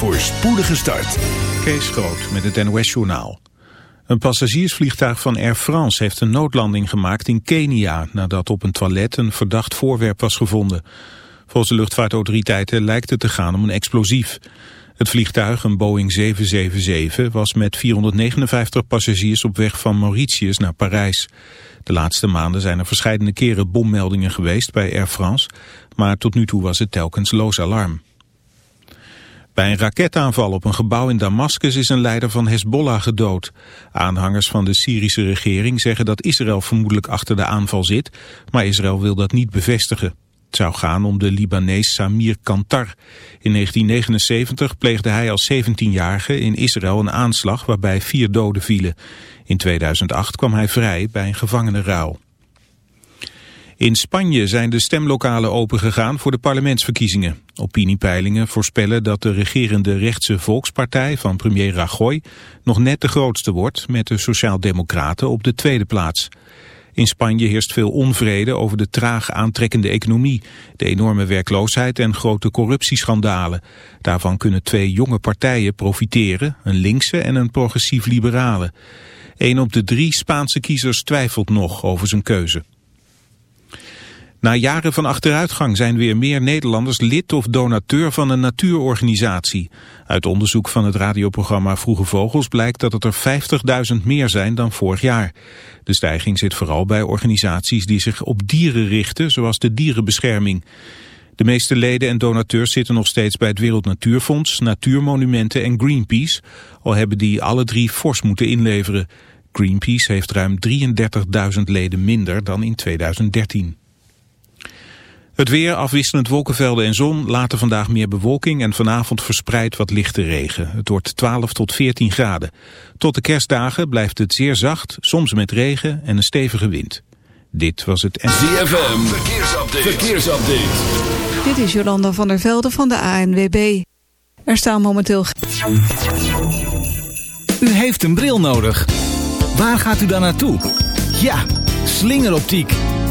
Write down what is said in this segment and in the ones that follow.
voor spoedige start. Kees Groot met het NOS-journaal. Een passagiersvliegtuig van Air France heeft een noodlanding gemaakt in Kenia... nadat op een toilet een verdacht voorwerp was gevonden. Volgens de luchtvaartautoriteiten lijkt het te gaan om een explosief. Het vliegtuig, een Boeing 777, was met 459 passagiers op weg van Mauritius naar Parijs. De laatste maanden zijn er verschillende keren bommeldingen geweest bij Air France, maar tot nu toe was het telkens loos alarm. Bij een raketaanval op een gebouw in Damascus is een leider van Hezbollah gedood. Aanhangers van de Syrische regering zeggen dat Israël vermoedelijk achter de aanval zit, maar Israël wil dat niet bevestigen. Het zou gaan om de Libanees Samir Kantar. In 1979 pleegde hij als 17-jarige in Israël een aanslag waarbij vier doden vielen. In 2008 kwam hij vrij bij een gevangenenruil. In Spanje zijn de stemlokalen opengegaan voor de parlementsverkiezingen. Opiniepeilingen voorspellen dat de regerende rechtse volkspartij van premier Rajoy nog net de grootste wordt met de Sociaaldemocraten op de tweede plaats. In Spanje heerst veel onvrede over de traag aantrekkende economie, de enorme werkloosheid en grote corruptieschandalen. Daarvan kunnen twee jonge partijen profiteren, een linkse en een progressief-liberale. Een op de drie Spaanse kiezers twijfelt nog over zijn keuze. Na jaren van achteruitgang zijn weer meer Nederlanders lid of donateur van een natuurorganisatie. Uit onderzoek van het radioprogramma Vroege Vogels blijkt dat het er 50.000 meer zijn dan vorig jaar. De stijging zit vooral bij organisaties die zich op dieren richten, zoals de dierenbescherming. De meeste leden en donateurs zitten nog steeds bij het Wereld Natuurfonds, Natuurmonumenten en Greenpeace, al hebben die alle drie fors moeten inleveren. Greenpeace heeft ruim 33.000 leden minder dan in 2013. Het weer, afwisselend wolkenvelden en zon, later vandaag meer bewolking en vanavond verspreid wat lichte regen. Het wordt 12 tot 14 graden. Tot de kerstdagen blijft het zeer zacht, soms met regen en een stevige wind. Dit was het... ZFM, verkeersupdate. verkeersupdate. Dit is Jolanda van der Velde van de ANWB. Er staan momenteel... U heeft een bril nodig. Waar gaat u dan naartoe? Ja, slingeroptiek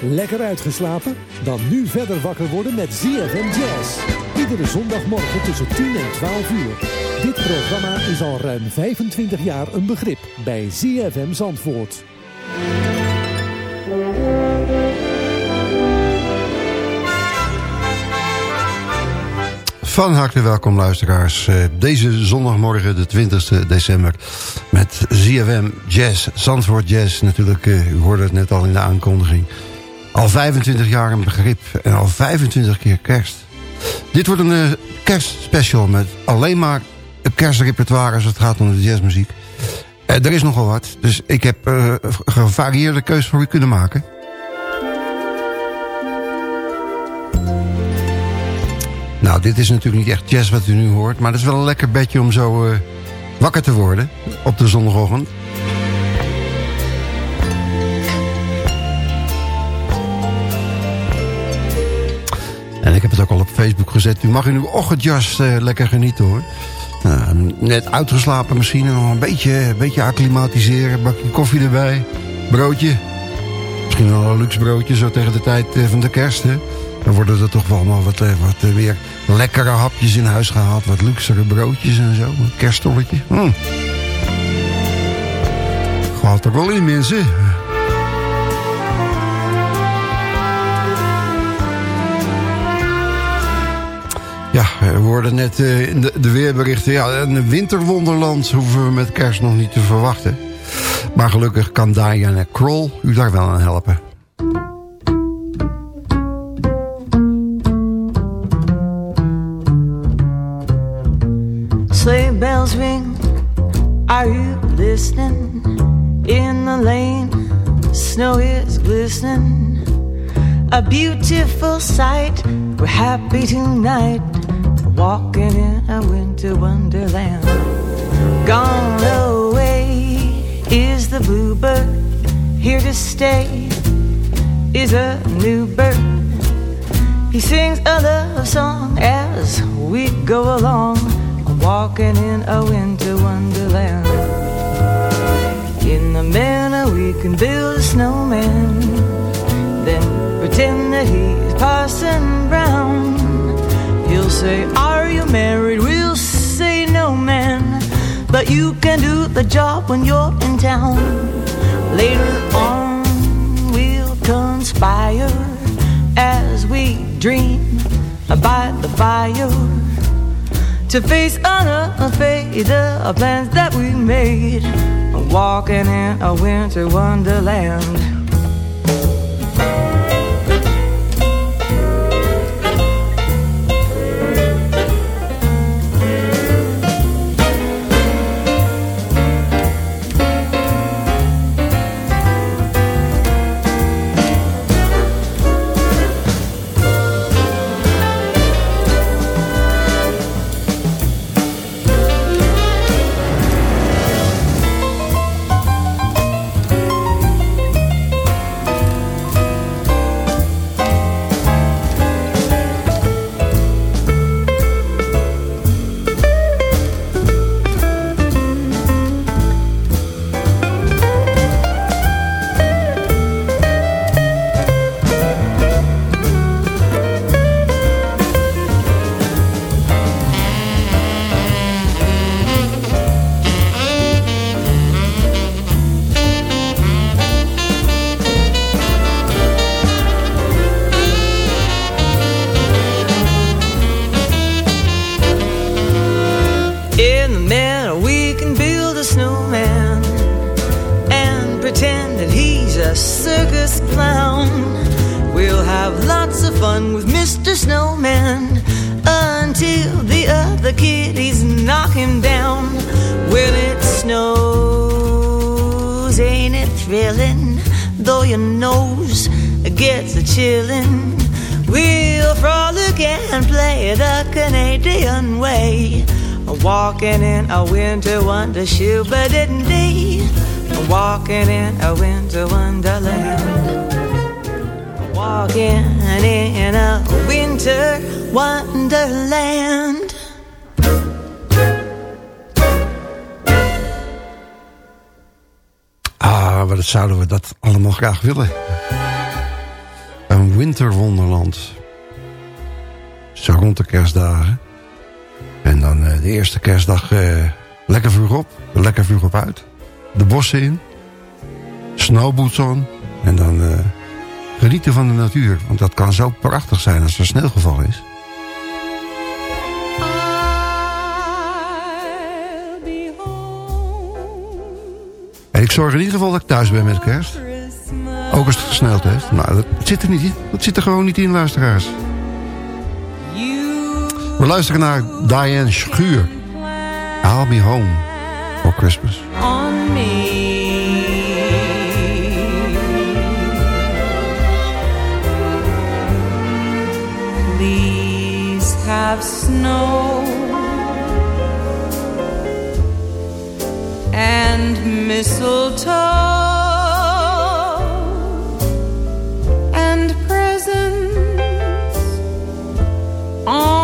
Lekker uitgeslapen? Dan nu verder wakker worden met ZFM Jazz. Iedere zondagmorgen tussen 10 en 12 uur. Dit programma is al ruim 25 jaar een begrip bij ZFM Zandvoort. Van harte welkom luisteraars. Eh, deze zondagmorgen, de 20 december, met ZFM Jazz, Zandvoort Jazz. Natuurlijk, eh, u hoorde het net al in de aankondiging. Al 25 jaar een begrip en al 25 keer kerst. Dit wordt een eh, kerstspecial met alleen maar kerstrepertoire als het gaat om de jazzmuziek. Eh, er is nogal wat, dus ik heb eh, een gevarieerde keuze voor u kunnen maken. Nou, dit is natuurlijk niet echt jazz wat u nu hoort... maar dat is wel een lekker bedje om zo wakker te worden op de zondagochtend. Ik heb het ook al op Facebook gezet. U mag in uw ochtendjas uh, lekker genieten hoor. Nou, net uitgeslapen misschien. En nog een beetje, een beetje acclimatiseren. Bakje koffie erbij. Broodje. Misschien wel een luxe broodje zo tegen de tijd uh, van de kerst. Hè? Dan worden er toch wel allemaal wat, uh, wat weer lekkere hapjes in huis gehaald. Wat luxere broodjes en zo. Een kerststolletje. Hm. Gaat er wel in mensen. Ja, we hoorden net in de, de, weerberichten... Ja, een winterwonderland hoeven we met kerst nog niet te verwachten. Maar gelukkig kan Diana Kroll u daar wel aan helpen. Sleigh bells ring, are you listening? In the lane, snow is glistening. A beautiful sight, we're happy tonight walking in a winter wonderland. Gone away is the bluebird, here to stay is a new bird. He sings a love song as we go along, walking in a winter wonderland. In the manner we can build a snowman, then pretend that he's Parson Brown. He'll say, married? We'll say, No, man. But you can do the job when you're in town. Later on, we'll conspire as we dream about the fire to face unafraid the plans that we made. Walking in a winter wonderland. Graag willen. Een winterwonderland. Zo rond de kerstdagen. En dan uh, de eerste kerstdag uh, lekker vroeg op, lekker vroeg op uit. De bossen in, snowboots on. En dan uh, genieten van de natuur. Want dat kan zo prachtig zijn als er sneeuwgeval is. En ik zorg in ieder geval dat ik thuis ben met kerst. Ook als het gesneld heeft. Maar dat zit er niet in. Dat zit er gewoon niet in, luisteraars. We luisteren naar Diane Schuur. I'll be home for Christmas. On me. Please have snow and mistletoe. on.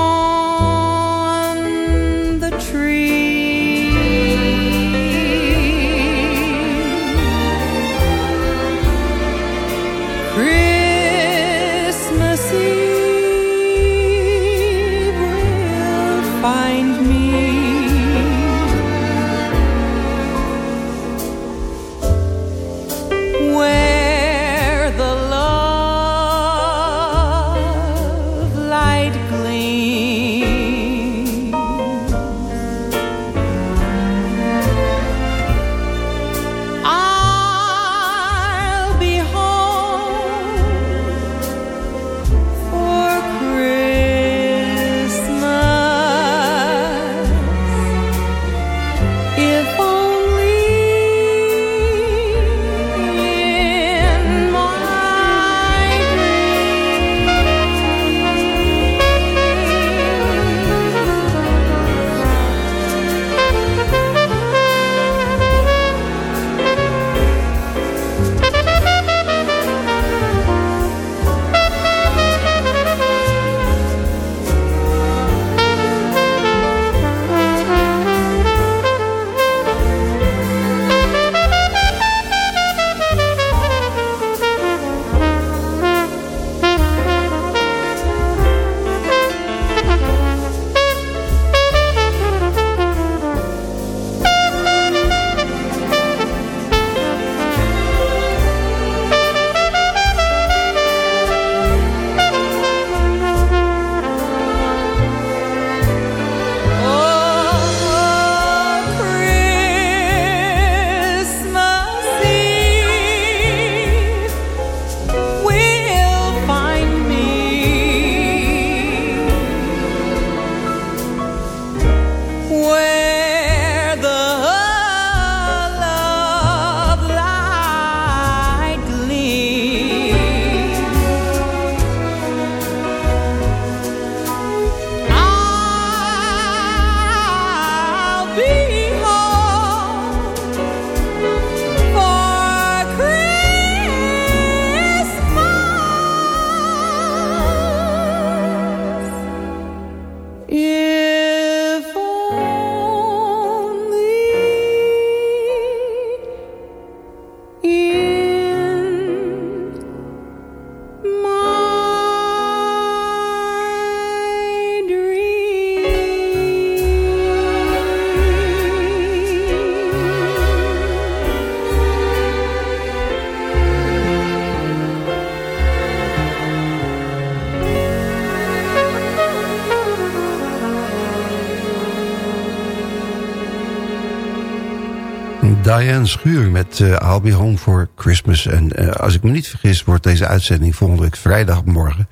Diane Schuur met uh, I'll Be Home for Christmas. En uh, als ik me niet vergis wordt deze uitzending volgende week vrijdagmorgen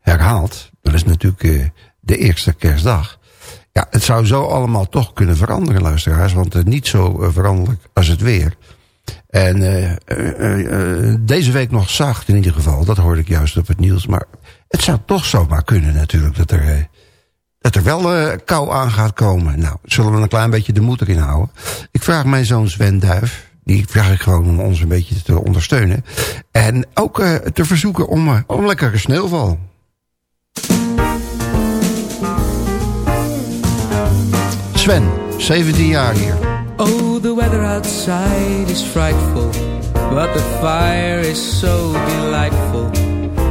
herhaald. Dat is natuurlijk uh, de eerste kerstdag. Ja, het zou zo allemaal toch kunnen veranderen, luisteraars. Want het niet zo veranderlijk als het weer. En deze week nog zacht in ieder geval. Dat hoorde ik juist op het nieuws. Maar het zou toch zomaar kunnen natuurlijk dat er dat er wel uh, kou aan gaat komen. Nou, zullen we een klein beetje de moed erin houden. Ik vraag mijn zoon Sven Duif, die vraag ik gewoon om ons een beetje te ondersteunen. En ook uh, te verzoeken om, uh, om lekkere sneeuwval. Sven, 17 jaar hier. Oh, the weather outside is frightful. But the fire is so delightful.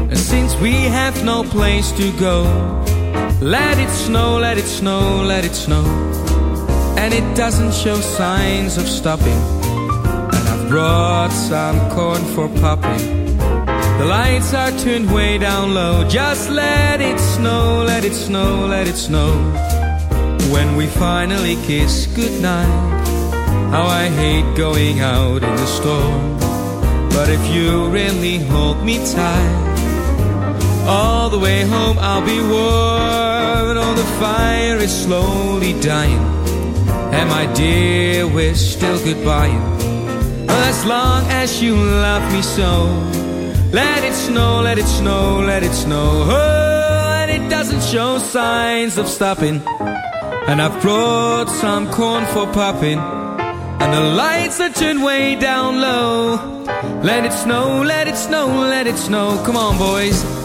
And since we have no place to go... Let it snow, let it snow, let it snow. And it doesn't show signs of stopping. And I've brought some corn for popping. The lights are turned way down low. Just let it snow, let it snow, let it snow. When we finally kiss goodnight. How I hate going out in the storm. But if you really hold me tight. All the way home I'll be warm fire is slowly dying And my dear, we're still goodbye As long as you love me so Let it snow, let it snow, let it snow Oh, let it doesn't show signs of stopping. And I've brought some corn for popping. And the lights are turned way down low. Let it snow, let it snow, let it snow. Come on, boys.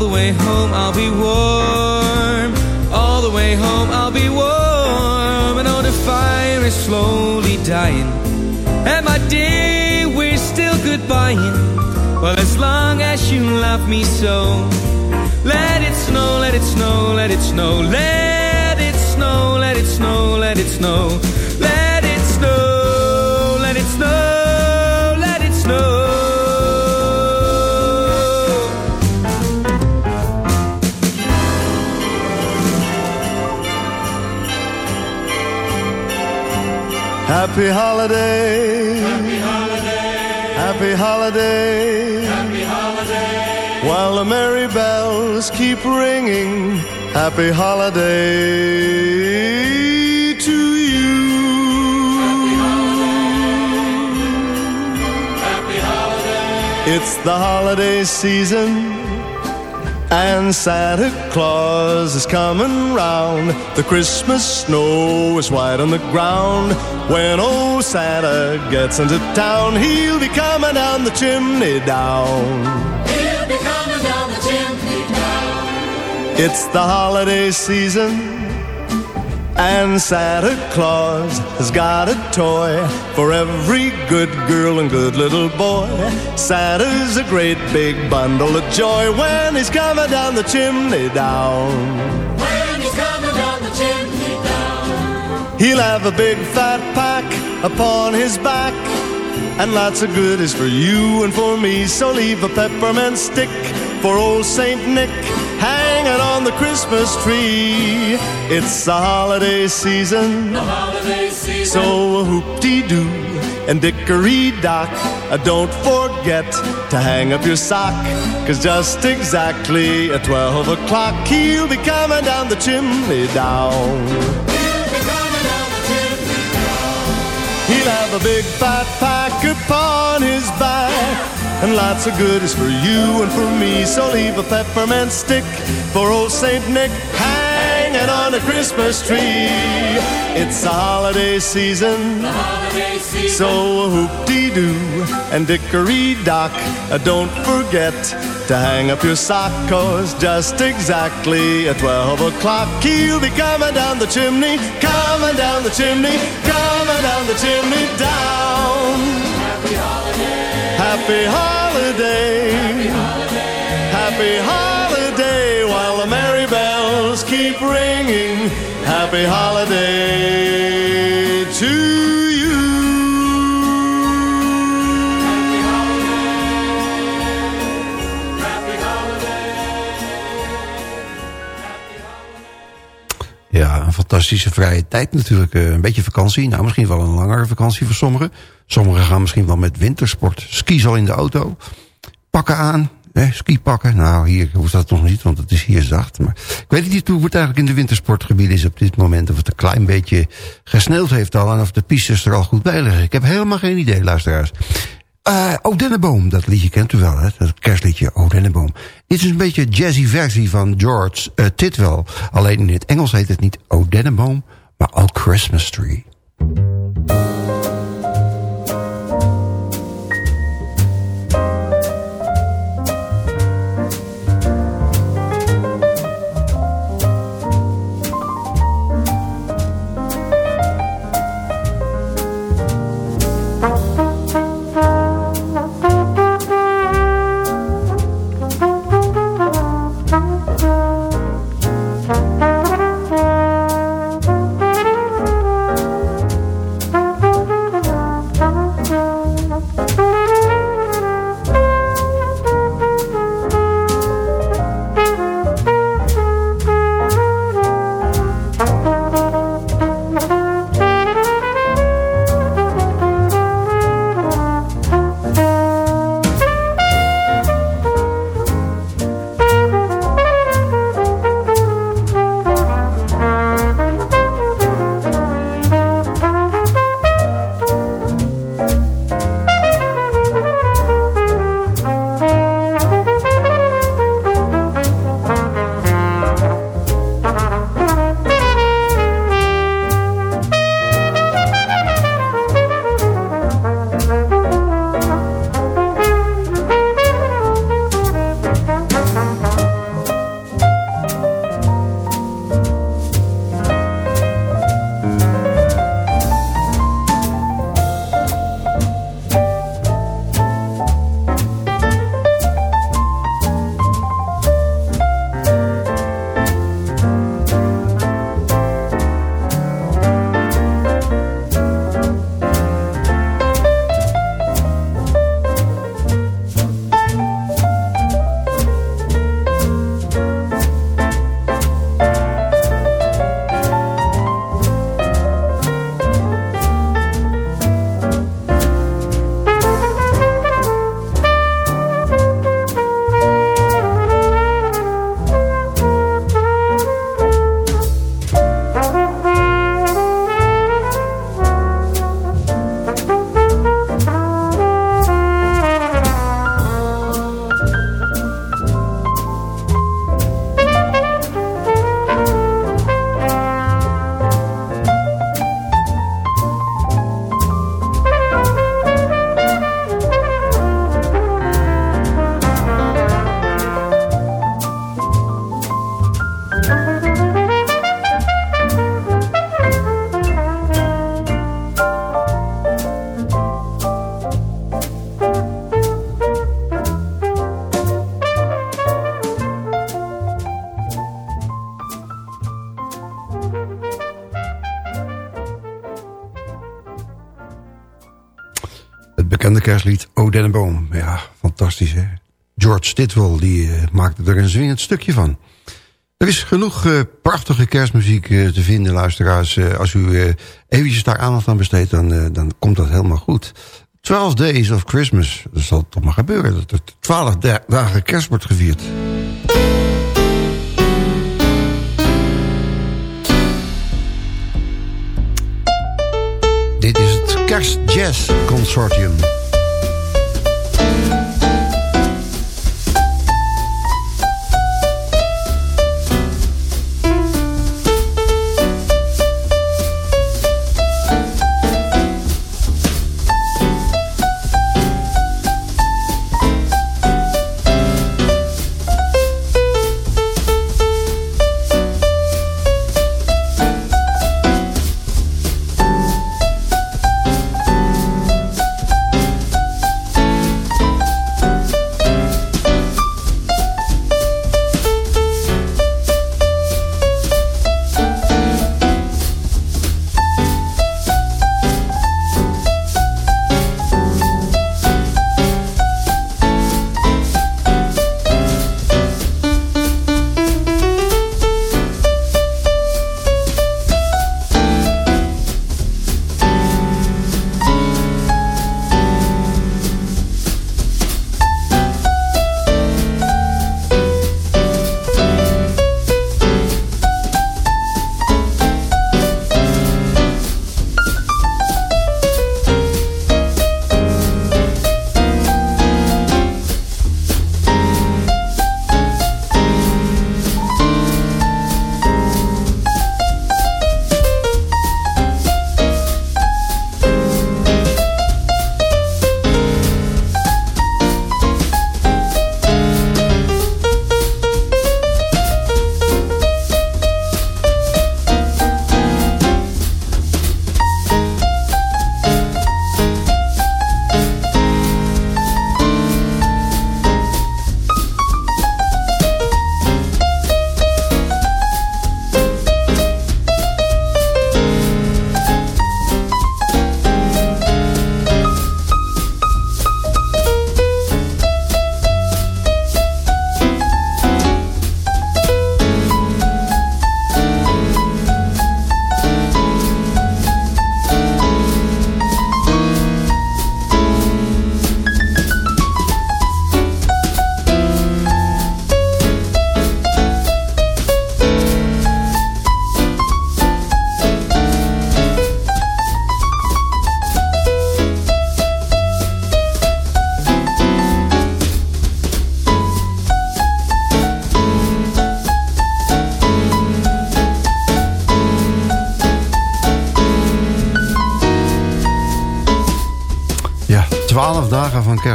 The way home I'll be warm. All the way home I'll be warm. And all the fire is slowly dying. And my day we're still goodbying. Well, as long as you love me so. Let it snow, let it snow, let it snow, let it snow, let it snow, let it snow, let Happy holiday. Happy holiday. Happy holiday. Happy holiday. While the merry bells keep ringing. Happy holiday to you. Happy holiday. Happy holiday. It's the holiday season. And Santa Claus is coming round. The Christmas snow is white on the ground. When old Santa gets into town, he'll be coming down the chimney down. He'll be coming down the chimney down. It's the holiday season. And Santa Claus has got a toy for every good girl and good little boy. Santa's a great big bundle of joy when he's coming down the chimney down. When he's coming down the chimney down. He'll have a big fat pack upon his back. And lots of goodies for you and for me. So leave a peppermint stick for old Saint Nick hanging on the Christmas tree. It's the holiday season. The holiday season. So whoop-dee-doo and dickory-dock. Uh, don't forget to hang up your sock. Cause just exactly at 12 o'clock, he'll be coming down the chimney down. He'll have a big fat pack upon his back and lots of good is for you and for me. So leave a peppermint stick for old Saint Nick hanging on a Christmas tree. It's the holiday season, The holiday season. so whoop-dee-doo and dickory-dock. Uh, don't forget to hang up your sock, cause just exactly at 12 o'clock, he'll be coming down the chimney, coming down the chimney, coming down the chimney down. Happy holiday. Happy holiday. While the merry bells keep ringing. Happy holiday fantastische vrije tijd natuurlijk. Eh, Een beetje vakantie. Nou, misschien wel een langere vakantie voor sommigen. Sommigen gaan misschien wel met wintersport. Skis al in de auto. Pakken aan. Ski pakken. Nou, hier hoeft dat nog niet, want het is hier zacht. Maar ik weet niet hoe het eigenlijk in de wintersportgebieden is op dit moment. Of het een klein beetje gesneeuwd heeft al. En of de pistes er al goed bij liggen. Ik heb helemaal geen idee, luisteraars. Eh Denneboom, dat liedje kent u wel, hè? Dat kerstliedje O Denneboom. Dit is een beetje een jazzy versie van George uh, Titwell. Alleen in het Engels heet het niet O Denneboom, maar O Christmas Tree. Kerstlied O Dennenboom. Ja, fantastisch hè. George Titwell die, uh, maakte er een zwingend stukje van. Er is genoeg uh, prachtige kerstmuziek uh, te vinden, luisteraars. als u eventjes daar aandacht aan besteedt, dan, dan komt dat helemaal goed. 12 Days of Christmas, dat zal toch maar gebeuren. Dat er 12 dagen kerst wordt gevierd. Dit is het Kerstjazz Consortium.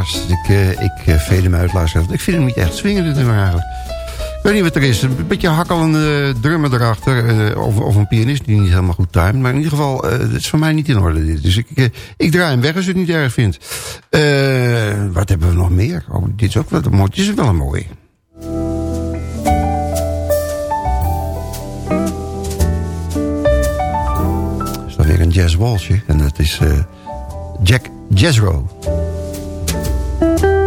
Ik, uh, ik uh, vele hem uit. Ik vind hem niet echt swingend dit nummer eigenlijk. Ik weet niet wat er is. Een beetje hakkelende drummer erachter. Uh, of, of, een pianist die niet helemaal goed timed. Maar in ieder geval, het is voor mij niet in orde dit. Dus ik, ik draai hem weg als u het niet erg vindt. wat hebben we nog meer? Oh, dit is ook wel mooi. Dit is wel een mooi. is dan weer een jazz walsje. En dat is Jack Jezro. Thank you.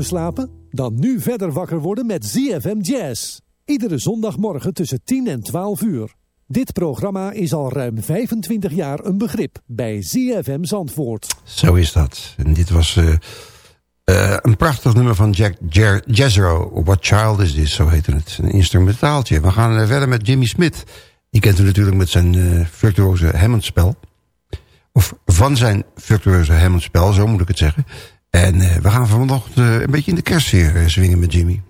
Uitgeslapen? Dan nu verder wakker worden met ZFM Jazz. Iedere zondagmorgen tussen 10 en 12 uur. Dit programma is al ruim 25 jaar een begrip bij ZFM Zandvoort. Zo is dat. En dit was uh, uh, een prachtig nummer van Jack Jezero. What Child Is This, zo heette het. Een instrumentaaltje. We gaan uh, verder met Jimmy Smith. Die kent u natuurlijk met zijn uh, virtuoze Hammondspel. Of van zijn virtuoze Hammondspel, zo moet ik het zeggen. En uh, we gaan vanochtend uh, een beetje in de kerstsfeer uh, zwingen met Jimmy.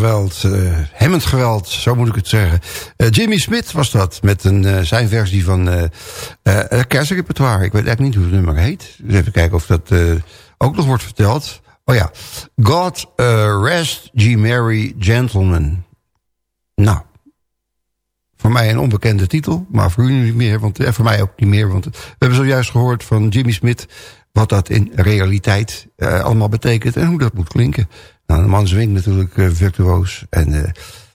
Jazzgeweld, uh, hemmend geweld, zo moet ik het zeggen. Uh, Jimmy Smith was dat, met een, uh, zijn versie van uh, kerstrepertoire. Ik weet eigenlijk niet hoe het nummer heet. Dus even kijken of dat ook nog wordt verteld. Oh ja. God Rest G. Mary Gentleman. Nou. Voor mij een onbekende titel. Maar voor u niet meer. Want, en voor mij ook niet meer. Want we hebben zojuist gehoord van Jimmy Smith... wat dat in realiteit allemaal betekent. En hoe dat moet klinken. Nou, de man zwingt natuurlijk uh, virtuoos. En uh,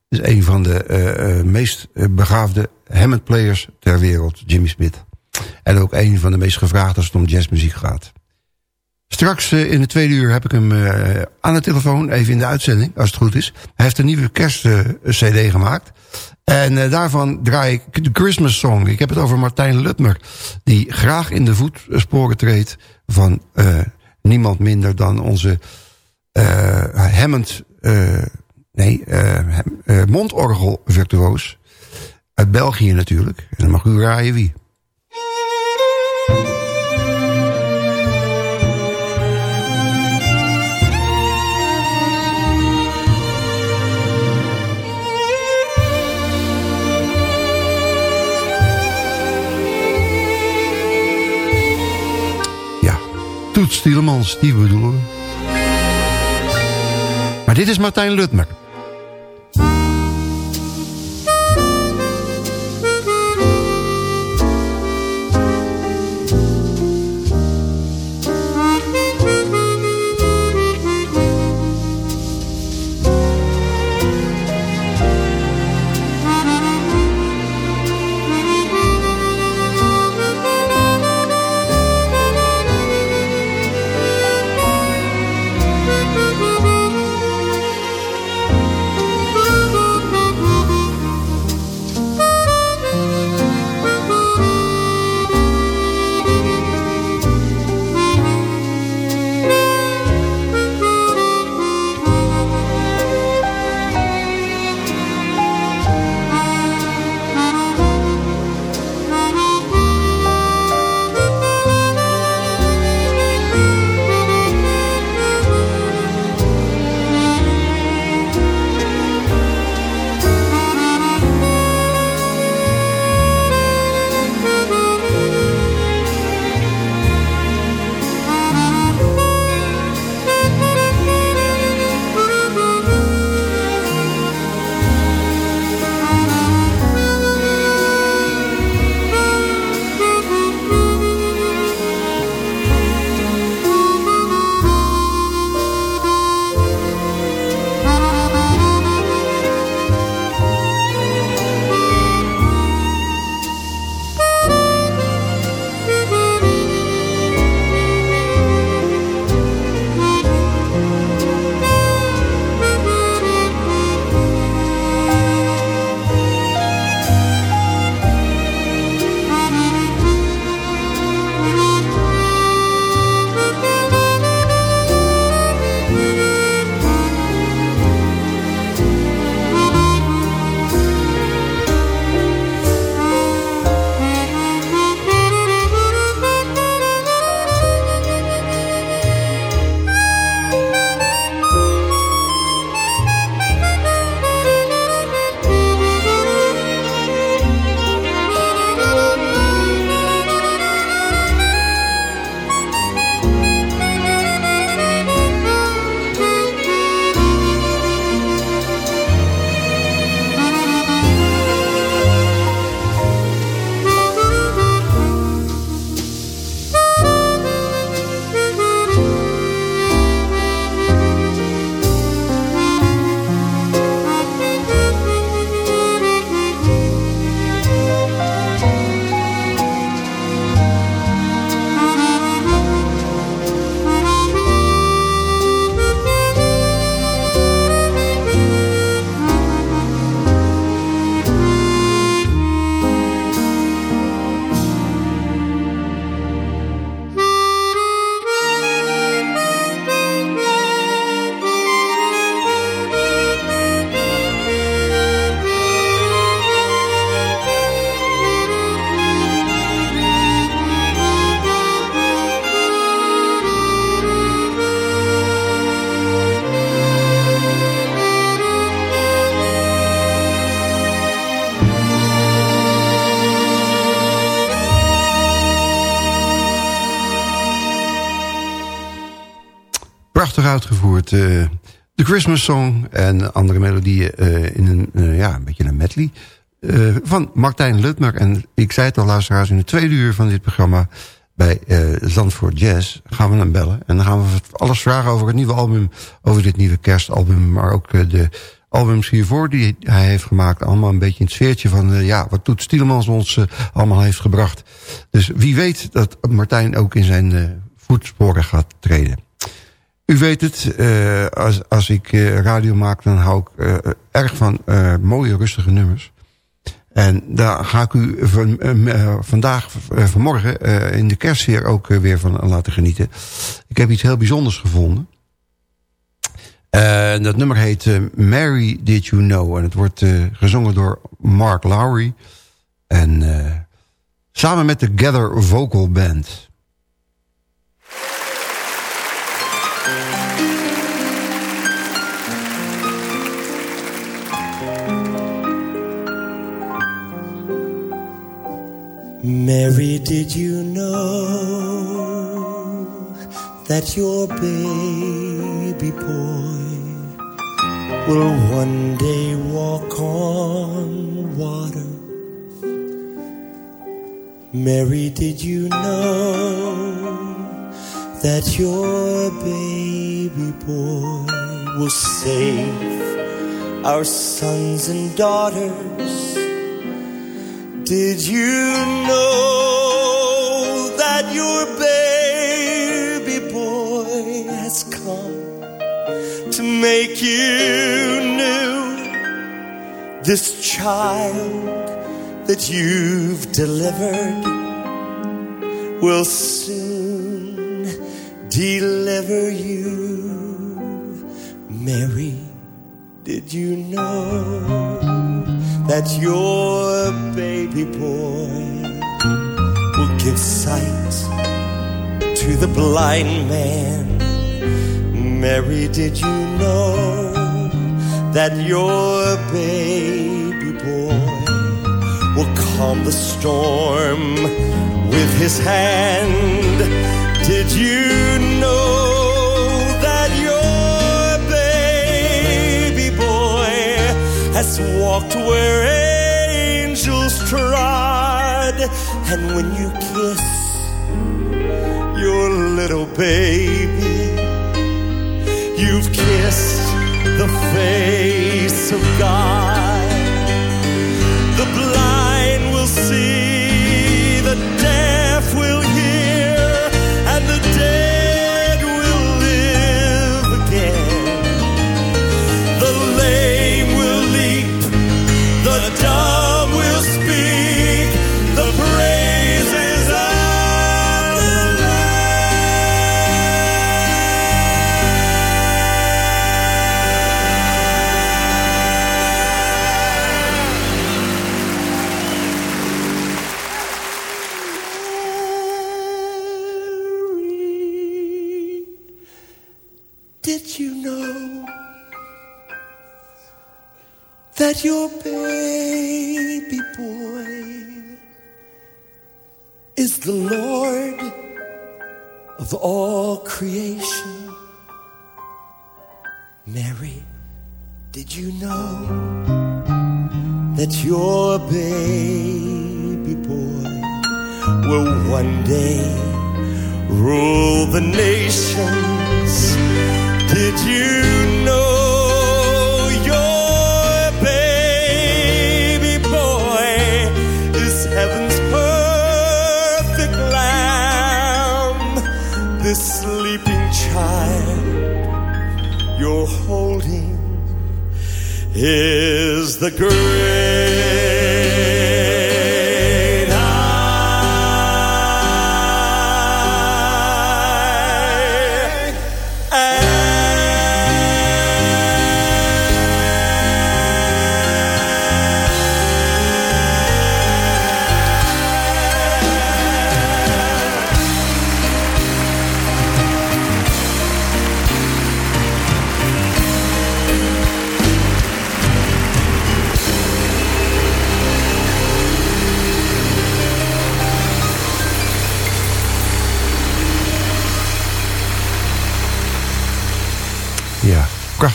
is een van de meest begaafde Hammond players ter wereld. Jimmy Smith. En ook een van de meest gevraagd als het om jazzmuziek gaat. Straks uh, in de tweede uur heb ik hem uh, aan de telefoon, even in de uitzending, als het goed is. Hij heeft een nieuwe kerstcd uh, gemaakt. En daarvan draai ik de Christmas Song. Ik heb het over Martijn Lutmer, die graag in de voetsporen treedt van niemand minder dan onze Hammond, nee, mondorgel virtuoos. Uit België natuurlijk. En dan mag u raaien wie. Toet Stielemans, die bedoelen. Maar dit is Martijn Lutmer. Christmas Song en andere melodieën eh, in een, eh, ja, een beetje een medley. eh, van Martijn Lutmer. En ik zei het al, luisteraars, in de tweede uur van dit programma... bij eh, Zandvoort Jazz gaan we hem bellen. En dan gaan we alles vragen over het nieuwe album... over dit nieuwe kerstalbum, maar ook de albums hiervoor die hij heeft gemaakt. Allemaal een beetje in het sfeertje van... ja, wat Toet Stielemans ons allemaal heeft gebracht. Dus wie weet dat Martijn ook in zijn voetsporen gaat treden. U weet het, eh, als, als ik eh, radio maak, dan hou ik eh, erg van mooie, rustige nummers. En daar ga ik u van, vandaag, vanmorgen, in de kerstsfeer ook weer van laten genieten. Ik heb iets heel bijzonders gevonden. Dat nummer heet Mary Did You Know. En het wordt gezongen door Mark Lowry. En samen met de Gather Vocal Band. Mary, did you know that your baby boy will one day walk on water? Mary, did you know that your baby boy will save our sons and daughters? Did you know that your baby boy has come to make you new? This child that you've delivered will soon deliver you. Mary, did you know? That your baby boy will give sight to the blind man. Mary, did you know that your baby boy will calm the storm with his hand? Did you has walked where angels trod. And when you kiss your little baby, you've kissed the face of God. This sleeping child. You're holding is the great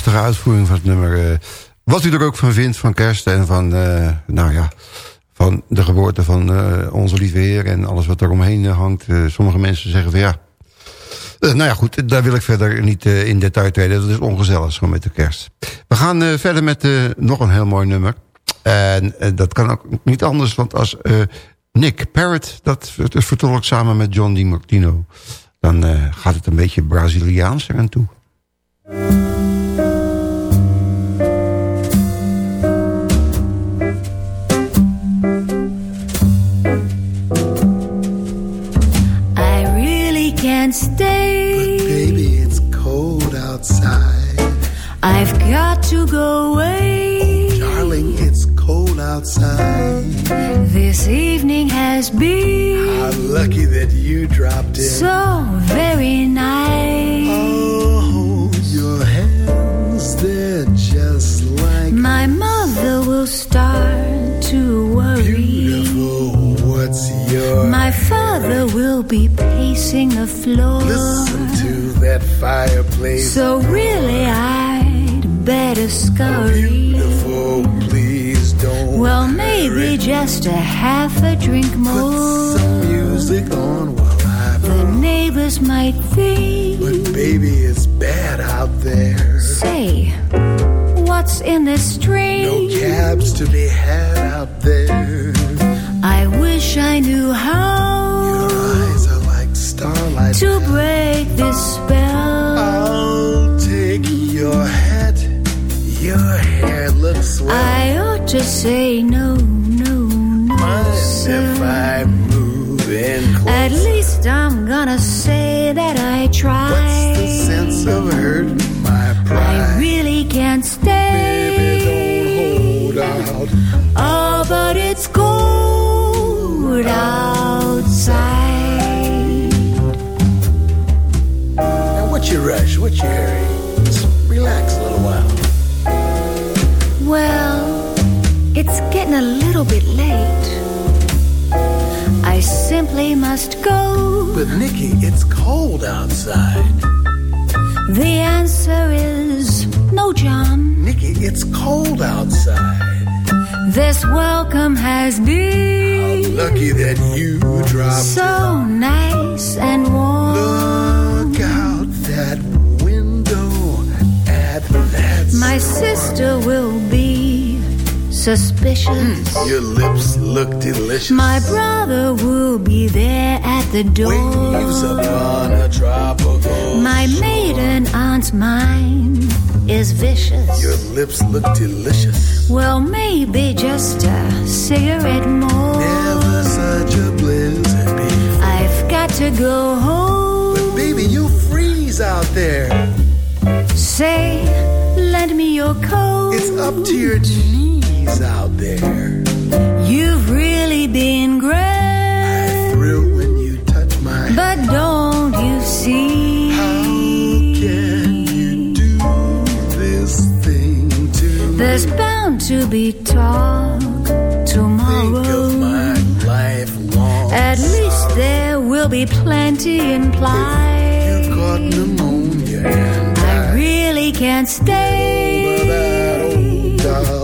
prachtige uitvoering van het nummer. eh, wat u er ook van vindt van kerst en van, eh, nou ja, van de geboorte van eh, onze lieve Heer en alles wat omheen eh, hangt. Sommige mensen zeggen van ja. Nou ja, goed, daar wil ik verder niet in detail treden. Dat is ongezellig, gewoon met de kerst. We gaan verder met nog een heel mooi nummer. En dat kan ook niet anders, want als Nick Parrott dat vert- vertolkt samen met John DiMartino... dan gaat het een beetje Braziliaans eraan toe. I've got to go away. Darling, it's cold outside. This evening has been I'm lucky that you dropped in. so very nice. Oh, your hands, they're just like My mother will start to worry. beautiful. What's your My father will be pacing the floor. Listen to that fireplace. So really, I'd better scurry. Beautiful, please don't. Well, maybe just a half a drink more. Put Some music on while I The neighbors might think. But baby, it's bad out there. Say, what's in this drink? No cabs to be had out there. I wish I knew how Your Eyes are like starlight. to break this spell. I'll take your hat. Swell. I ought to say no, no, no, Mind if. I move in close? At least I'm gonna say that I tried. What's the sense of hurting my pride? I really can't stay. Baby, don't hold out. Oh, but it's cold outside. Now, what's your rush? What's your hurry? It's getting a little bit late. I simply must go. But Nikki, it's cold outside. The answer is no, John. Nikki, it's cold outside. This welcome has been Lucky that you dropped. so nice and warm. Look out that window at that. My sister will be suspicious. Mm. Your lips look delicious. My brother will be there at the door. Waves upon a tropical. My maiden aunt's mind is vicious. Your lips look delicious. Well, maybe just a cigarette more. Never such a blizzard before. I've got to go home. But Baby, you freeze out there. Say, lend me your coat. It's up to your knees out there. You've really been great. Thrill when you touch my But don't you see? How can you do this thing to There's bound to be talk tomorrow. Think of my lifelong At least there will be plenty implied. You caught pneumonia and I really can't stay. doubt. Oh, but it's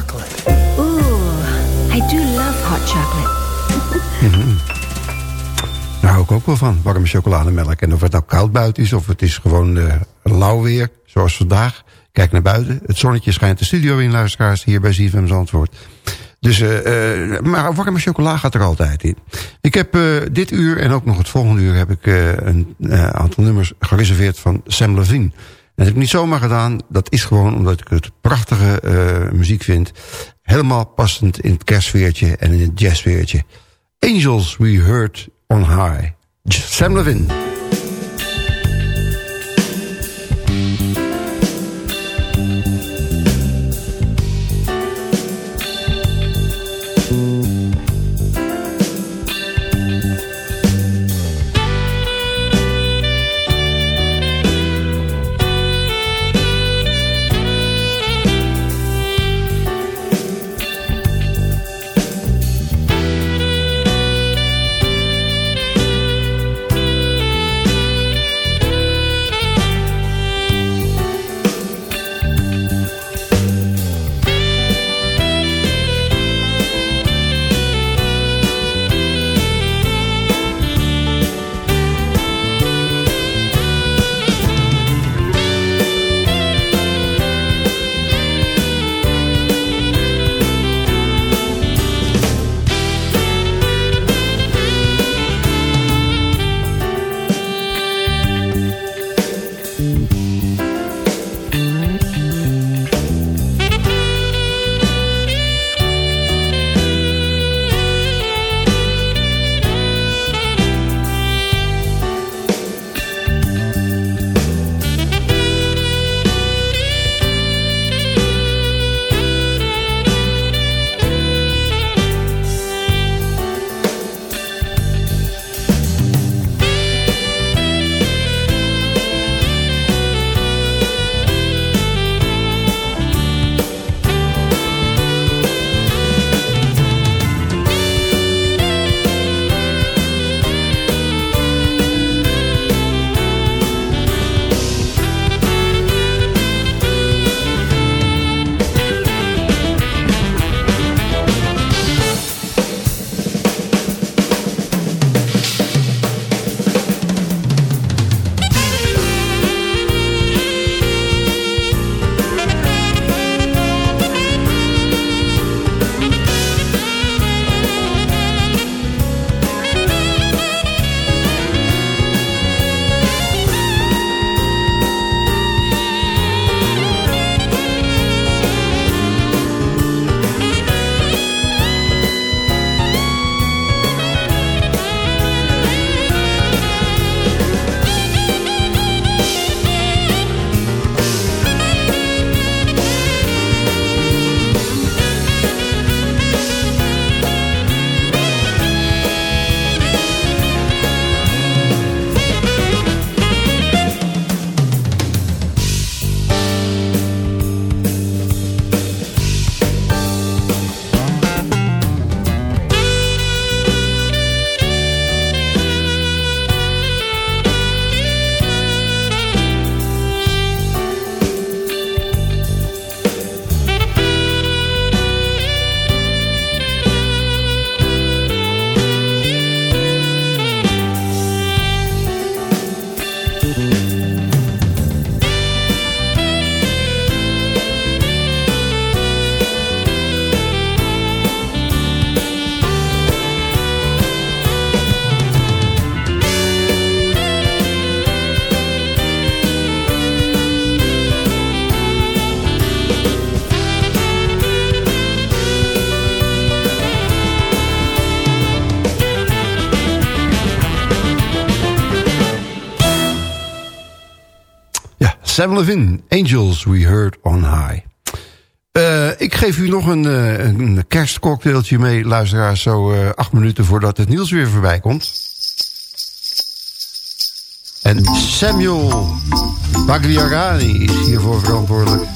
ook wel van, warme chocolademelk. En of het nou koud buiten is, of het is gewoon eh, lauw weer, zoals vandaag. Kijk naar buiten, het zonnetje schijnt de studio in, luisteraars, hier bij ZFM Zandvoort. Dus, eh, eh, maar warme chocola gaat er altijd in. Ik heb dit uur en ook nog het volgende uur... heb ik een aantal nummers gereserveerd van Sam Levine. Dat heb ik niet zomaar gedaan. Dat is gewoon omdat ik het prachtige muziek vind. Helemaal passend in het kerstsfeertje en in het jazzsfeertje. Angels We Heard on High. Sam Levin. Sam Levin, Angels We Heard On High. Uh, ik geef u nog een, uh, een kerstcocktailtje mee, luisteraars... zo uh, acht minuten voordat het nieuws weer voorbij komt. En Samuel Pagliarani is hiervoor verantwoordelijk.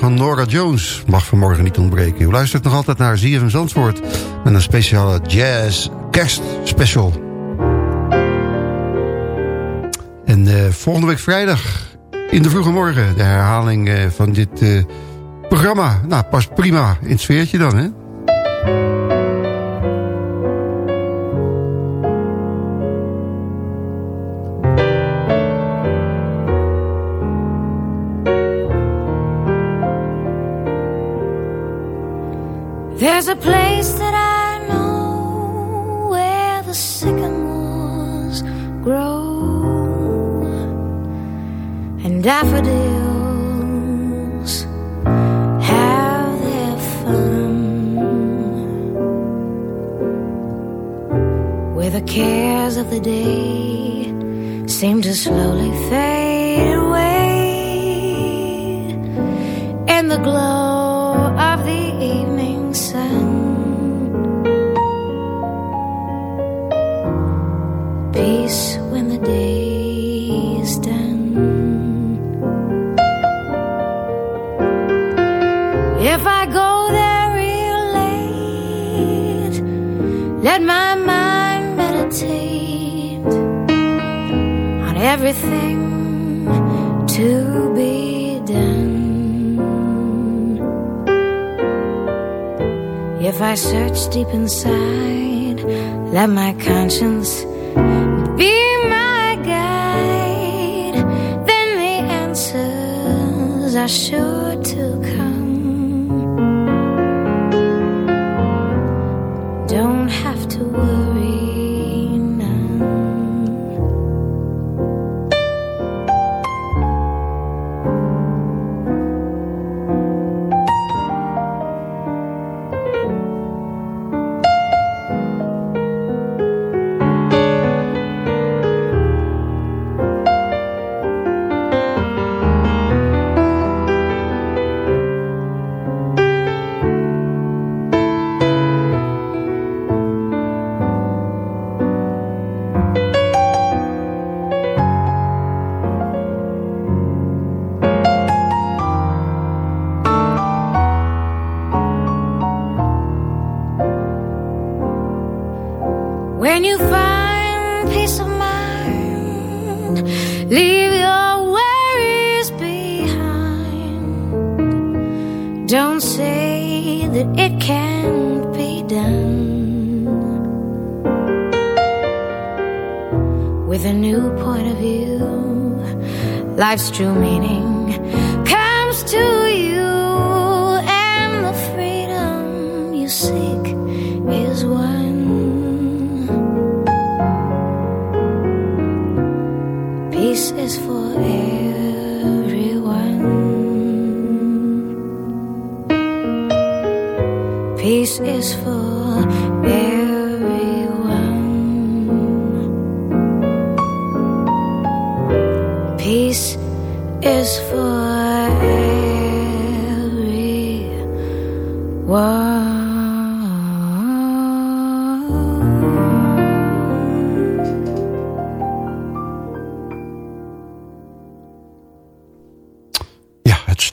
Van Nora Jones mag vanmorgen niet ontbreken. U luistert nog altijd naar ZFM Zandvoort... met een speciale jazz kerstspecial. En uh, volgende week vrijdag in de vroege morgen... de herhaling uh, van dit uh, programma. Nou, past prima in het sfeertje dan, hè? A place If I go there real late, let my mind meditate on everything to be done. If I search deep inside, let my conscience be my guide, then the answers are sure to Peace is for everyone. Peace is for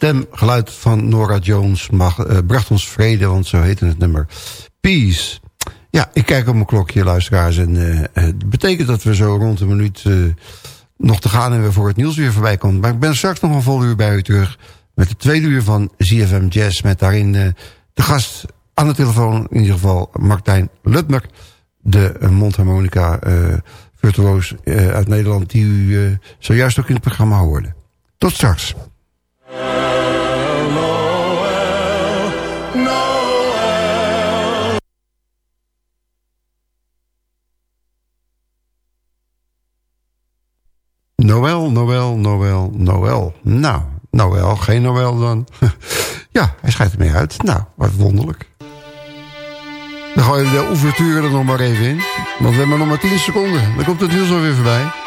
stemgeluid van Nora Jones mag, eh, bracht ons vrede, want zo heette het nummer. Peace. Ja, ik kijk op mijn klokje, luisteraars. En eh, het betekent dat we zo rond een minuut eh, nog te gaan... en we voor het nieuws weer voorbij komen. Maar ik ben straks nog een vol uur bij u terug... met de tweede uur van ZFM Jazz... met daarin eh, de gast aan de telefoon... in ieder geval Martijn Lutmer... de eh, mondharmonica eh virtuoos eh, uit Nederland... die u eh, zojuist ook in het programma hoorde. Tot straks. Noël, Noël, Noël, Noël. Nou, Noël, geen Noël dan. ja, hij schijnt ermee uit. Nou, wat wonderlijk. Dan gooi je de ouverture er nog maar even in. Want we hebben nog maar 10 seconden. Dan komt het nieuws alweer voorbij.